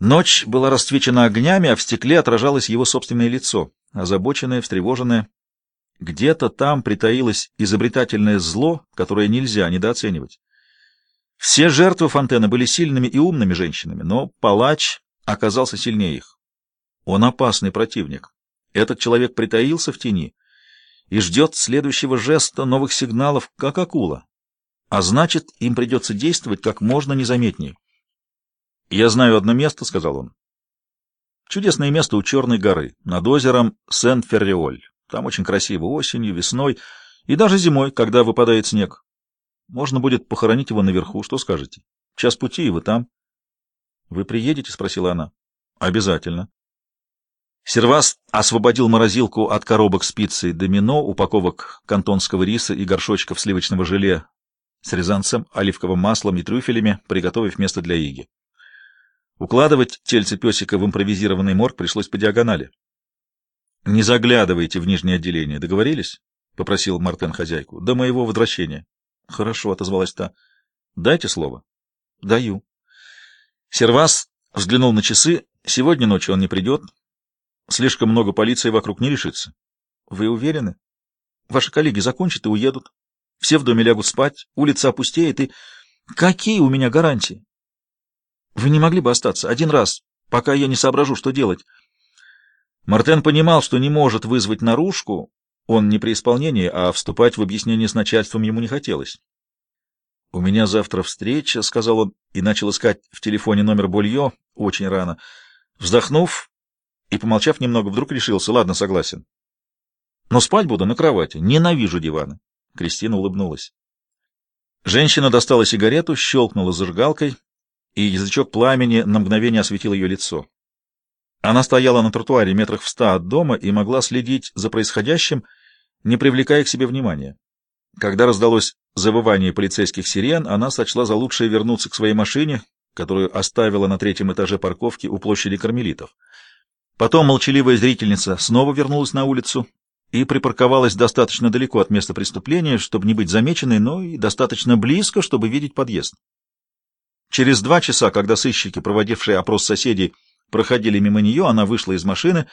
Ночь была расцвечена огнями, а в стекле отражалось его собственное лицо, озабоченное, встревоженное. Где-то там притаилось изобретательное зло, которое нельзя недооценивать. Все жертвы Фонтена были сильными и умными женщинами, но палач оказался сильнее их. Он опасный противник. Этот человек притаился в тени и ждет следующего жеста, новых сигналов, как акула. А значит, им придется действовать как можно незаметнее. «Я знаю одно место», — сказал он. «Чудесное место у Черной горы, над озером Сент-Ферриоль. Там очень красиво осенью, весной и даже зимой, когда выпадает снег. Можно будет похоронить его наверху, что скажете? Час пути, и вы там». «Вы приедете?» — спросила она. «Обязательно». Сервас освободил морозилку от коробок с пиццей домино, упаковок кантонского риса и горшочков сливочного желе с рязанцем, оливковым маслом и трюфелями, приготовив место для Иги. Укладывать тельце песика в импровизированный морг пришлось по диагонали. — Не заглядывайте в нижнее отделение, договорились? — попросил Мартен хозяйку. — До моего возвращения. — Хорошо, — отозвалась та. — Дайте слово. — Даю. Сервас взглянул на часы. Сегодня ночью он не придет. Слишком много полиции вокруг не решится. Вы уверены? Ваши коллеги закончат и уедут. Все в доме лягут спать, улица опустеет, и... Какие у меня гарантии? Вы не могли бы остаться один раз, пока я не соображу, что делать? Мартен понимал, что не может вызвать наружку, он не при исполнении, а вступать в объяснение с начальством ему не хотелось. — У меня завтра встреча, — сказал он, и начал искать в телефоне номер Болье очень рано. Вздохнув, и, помолчав немного, вдруг решился. Ладно, согласен. Но спать буду на кровати. Ненавижу диваны. Кристина улыбнулась. Женщина достала сигарету, щелкнула зажигалкой, и язычок пламени на мгновение осветил ее лицо. Она стояла на тротуаре метрах в ста от дома и могла следить за происходящим, не привлекая к себе внимания. Когда раздалось завывание полицейских сирен, она сочла за лучшее вернуться к своей машине, которую оставила на третьем этаже парковки у площади Кармелитов. Потом молчаливая зрительница снова вернулась на улицу и припарковалась достаточно далеко от места преступления, чтобы не быть замеченной, но и достаточно близко, чтобы видеть подъезд. Через два часа, когда сыщики, проводившие опрос соседей, проходили мимо нее, она вышла из машины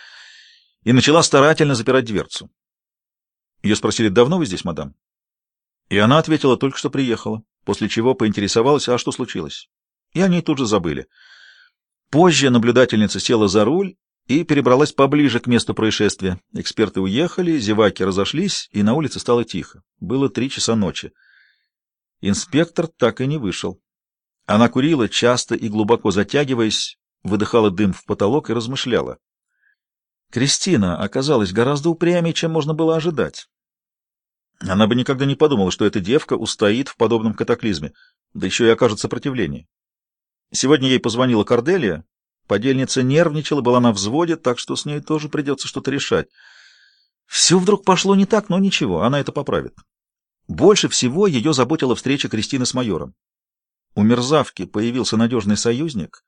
и начала старательно запирать дверцу. Ее спросили, давно вы здесь, мадам? И она ответила, только что приехала, после чего поинтересовалась, а что случилось. И они тут же забыли. Позже наблюдательница села за руль и перебралась поближе к месту происшествия. Эксперты уехали, зеваки разошлись, и на улице стало тихо. Было три часа ночи. Инспектор так и не вышел. Она курила, часто и глубоко затягиваясь, выдыхала дым в потолок и размышляла. Кристина оказалась гораздо упрямее, чем можно было ожидать. Она бы никогда не подумала, что эта девка устоит в подобном катаклизме, да еще и окажет сопротивление. Сегодня ей позвонила Корделия, Подельница нервничала, была на взводе, так что с ней тоже придется что-то решать. Все вдруг пошло не так, но ничего, она это поправит. Больше всего ее заботила встреча Кристины с майором. У мерзавки появился надежный союзник.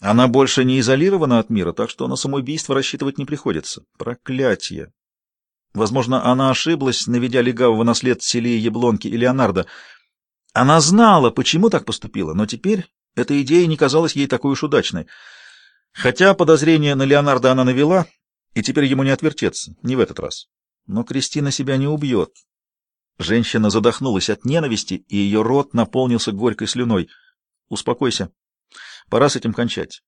Она больше не изолирована от мира, так что на самоубийство рассчитывать не приходится. Проклятие! Возможно, она ошиблась, наведя легавого на след Селии Яблонки и Леонардо. Она знала, почему так поступила, но теперь эта идея не казалась ей такой уж удачной. Хотя подозрение на Леонардо она навела, и теперь ему не отвертеться, не в этот раз. Но Кристина себя не убьет. Женщина задохнулась от ненависти, и ее рот наполнился горькой слюной. «Успокойся. Пора с этим кончать.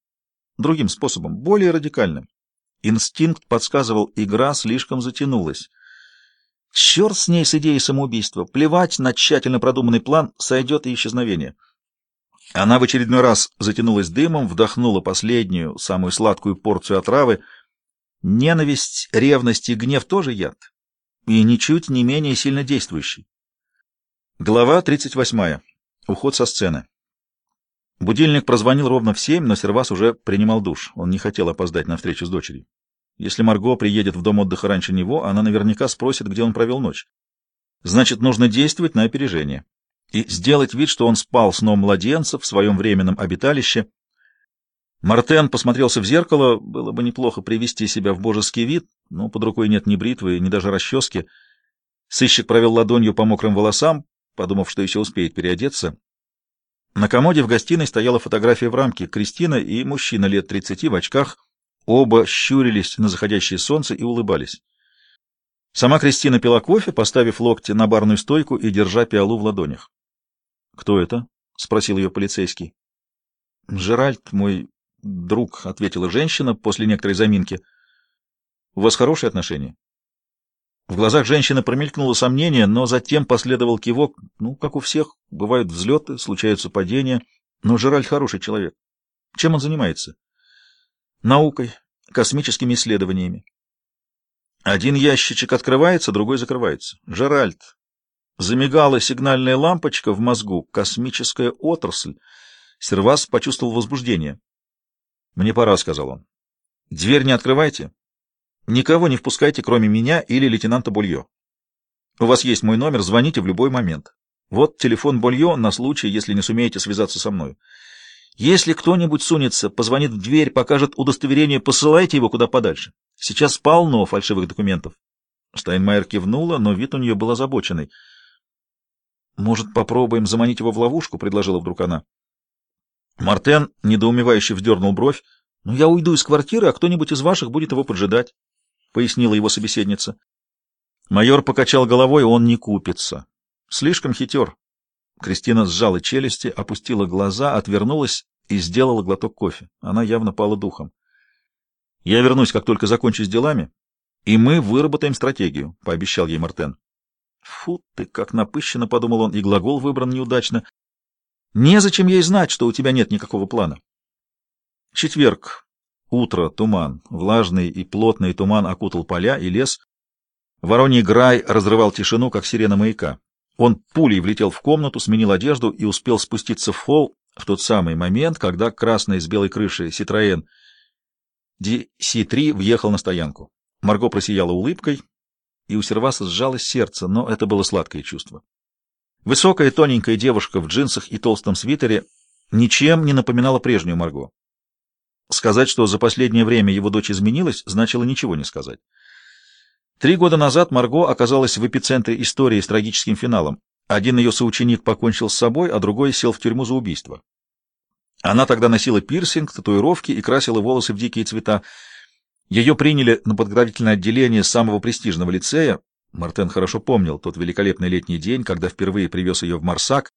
Другим способом, более радикальным». Инстинкт подсказывал, игра слишком затянулась. Черт с ней с идеей самоубийства. Плевать на тщательно продуманный план, сойдет и исчезновение. Она в очередной раз затянулась дымом, вдохнула последнюю, самую сладкую порцию отравы. Ненависть, ревность и гнев тоже яд, и ничуть не менее сильно действующий. Глава 38. Уход со сцены. Будильник прозвонил ровно в семь, но Сервас уже принимал душ. Он не хотел опоздать на встречу с дочерью. Если Марго приедет в дом отдыха раньше него, она наверняка спросит, где он провел ночь. Значит, нужно действовать на опережение и сделать вид, что он спал сном младенца в своем временном обиталище. Мартен посмотрелся в зеркало, было бы неплохо привести себя в божеский вид, но под рукой нет ни бритвы, ни даже расчески. Сыщик провел ладонью по мокрым волосам, подумав, что еще успеет переодеться. На комоде в гостиной стояла фотография в рамке Кристина и мужчина лет тридцати в очках. Оба щурились на заходящее солнце и улыбались. Сама Кристина пила кофе, поставив локти на барную стойку и держа пиалу в ладонях. — Кто это? — спросил ее полицейский. — Жеральд, мой друг, — ответила женщина после некоторой заминки. — У вас хорошие отношения? В глазах женщины промелькнуло сомнение, но затем последовал кивок. Ну, как у всех, бывают взлеты, случаются падения, но Жеральд хороший человек. Чем он занимается? Наукой, космическими исследованиями. Один ящичек открывается, другой закрывается. Жеральд. Замигала сигнальная лампочка в мозгу, космическая отрасль. Сервас почувствовал возбуждение. «Мне пора», — сказал он. «Дверь не открывайте. Никого не впускайте, кроме меня или лейтенанта Бульё. У вас есть мой номер, звоните в любой момент. Вот телефон Бульё на случай, если не сумеете связаться со мной. Если кто-нибудь сунется, позвонит в дверь, покажет удостоверение, посылайте его куда подальше. Сейчас полно фальшивых документов. Штайнмайер кивнула, но вид у нее был озабоченный. «Может, попробуем заманить его в ловушку?» — предложила вдруг она. Мартен недоумевающе вздернул бровь. «Ну, я уйду из квартиры, а кто-нибудь из ваших будет его поджидать». — пояснила его собеседница. Майор покачал головой, он не купится. Слишком хитер. Кристина сжала челюсти, опустила глаза, отвернулась и сделала глоток кофе. Она явно пала духом. — Я вернусь, как только закончу с делами, и мы выработаем стратегию, — пообещал ей Мартен. — Фу ты, как напыщенно, — подумал он, и глагол выбран неудачно. — Незачем ей знать, что у тебя нет никакого плана. Четверг. Утро, туман, влажный и плотный туман окутал поля и лес. Вороний грай разрывал тишину, как сирена маяка. Он пулей влетел в комнату, сменил одежду и успел спуститься в холл в тот самый момент, когда красный с белой крыши Citroën DC3 въехал на стоянку. Марго просияла улыбкой, и у Серваса сжалось сердце, но это было сладкое чувство. Высокая тоненькая девушка в джинсах и толстом свитере ничем не напоминала прежнюю Марго. Сказать, что за последнее время его дочь изменилась, значило ничего не сказать. Три года назад Марго оказалась в эпицентре истории с трагическим финалом. Один ее соученик покончил с собой, а другой сел в тюрьму за убийство. Она тогда носила пирсинг, татуировки и красила волосы в дикие цвета. Ее приняли на подготовительное отделение самого престижного лицея. Мартен хорошо помнил тот великолепный летний день, когда впервые привез ее в Марсак,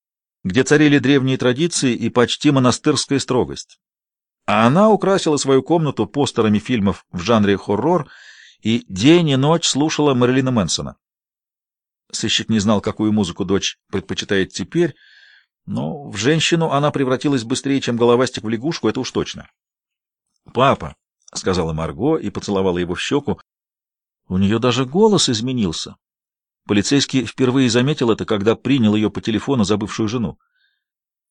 где царили древние традиции и почти монастырская строгость а она украсила свою комнату постерами фильмов в жанре хоррор и день и ночь слушала Мэрилина Мэнсона. Сыщик не знал, какую музыку дочь предпочитает теперь, но в женщину она превратилась быстрее, чем головастик в лягушку, это уж точно. «Папа», — сказала Марго и поцеловала его в щеку, — у нее даже голос изменился. Полицейский впервые заметил это, когда принял ее по телефону за бывшую жену.